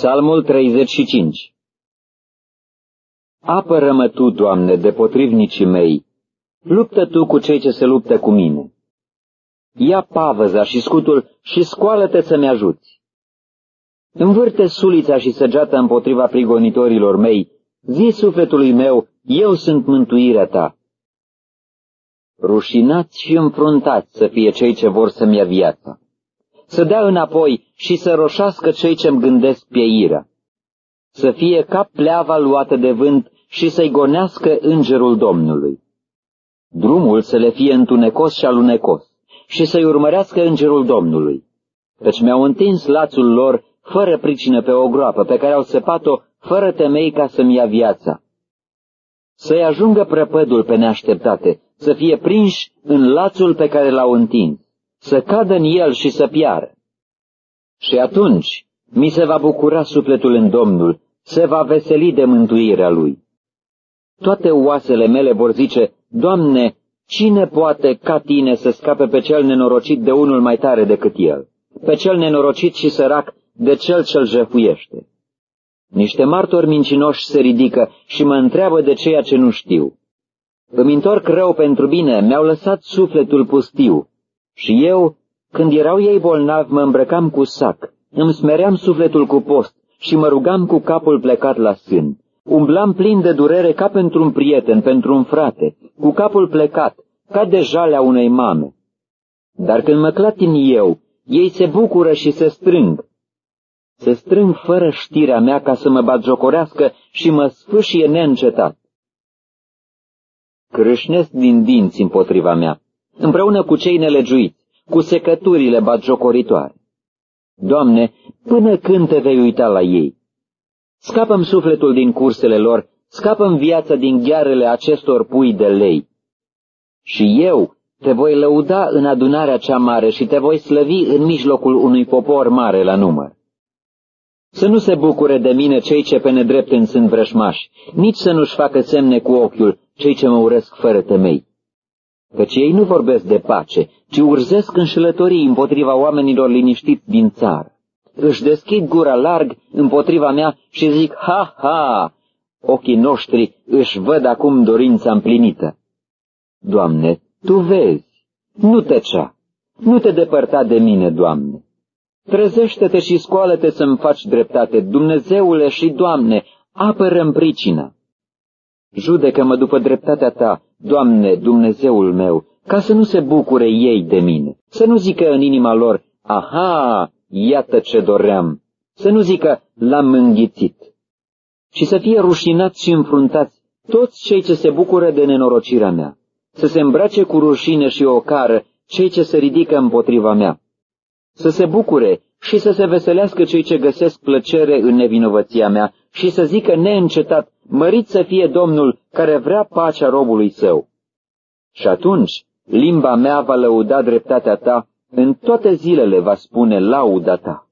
Psalmul 35 Apără-mă Tu, Doamne, de potrivnicii mei, luptă Tu cu cei ce se luptă cu mine. Ia pavăza și scutul și scoală-te să-mi ajuți. Învârte sulița și săgeata împotriva prigonitorilor mei, zi sufletului meu, eu sunt mântuirea Ta. Rușinați și înfruntați să fie cei ce vor să-mi ia viața să dea înapoi și să roșească cei ce-mi gândesc pieirea, să fie ca pleava luată de vânt și să-i gonească îngerul Domnului. Drumul să le fie întunecos și alunecos și să-i urmărească îngerul Domnului, căci mi-au întins lațul lor fără pricină pe o groapă pe care au săpat-o fără temei ca să-mi ia viața. Să-i ajungă prăpădul pe neașteptate, să fie prinși în lațul pe care l-au întins să cadă în el și să piară. Și atunci mi se va bucura sufletul în Domnul, se va veseli de mântuirea lui. Toate oasele mele vor zice, Doamne, cine poate ca tine să scape pe cel nenorocit de unul mai tare decât el, pe cel nenorocit și sărac de cel ce-l jefuiește? Niște martori mincinoși se ridică și mă întreabă de ceea ce nu știu. Îmi întorc rău pentru bine, mi-au lăsat sufletul pustiu, și eu, când erau ei bolnavi, mă îmbrăcam cu sac, îmi smeream sufletul cu post și mă rugam cu capul plecat la sân. Umblam plin de durere ca pentru un prieten, pentru un frate, cu capul plecat, ca de jalea unei mame. Dar când mă clatin eu, ei se bucură și se strâng. Se strâng fără știrea mea ca să mă batjocorească și mă sfâșie neîncetat. Crâșnesc din dinți împotriva mea împreună cu cei nelegiuiți, cu secăturile batjocoritoare. Doamne, până când te vei uita la ei? Scapăm sufletul din cursele lor, scapăm viața din ghearele acestor pui de lei. Și eu te voi lăuda în adunarea cea mare și te voi slăvi în mijlocul unui popor mare la număr. Să nu se bucure de mine cei ce pe nedrept îmi sunt vrășmași, nici să nu-și facă semne cu ochiul cei ce mă urăsc fără temei căci ei nu vorbesc de pace, ci urzesc înșelătorii împotriva oamenilor liniștiți din țară. Își deschid gura larg împotriva mea și zic, ha, ha, ochii noștri își văd acum dorința împlinită. Doamne, Tu vezi, nu tăcea, nu te depărta de mine, Doamne. Trezește-te și scoală-te să-mi faci dreptate, Dumnezeule și Doamne, apără-mi pricina. Judecă-mă după dreptatea Ta, Doamne, Dumnezeul meu, ca să nu se bucure ei de mine, să nu zică în inima lor, aha, iată ce doream, să nu zică, l-am înghițit, ci să fie rușinați și înfruntați toți cei ce se bucură de nenorocirea mea, să se îmbrace cu rușine și ocară cei ce se ridică împotriva mea, să se bucure și să se veselească cei ce găsesc plăcere în nevinovăția mea și să zică neîncetat, mărit să fie Domnul care vrea pacea robului său. Și atunci limba mea va lăuda dreptatea ta, în toate zilele va spune lauda ta.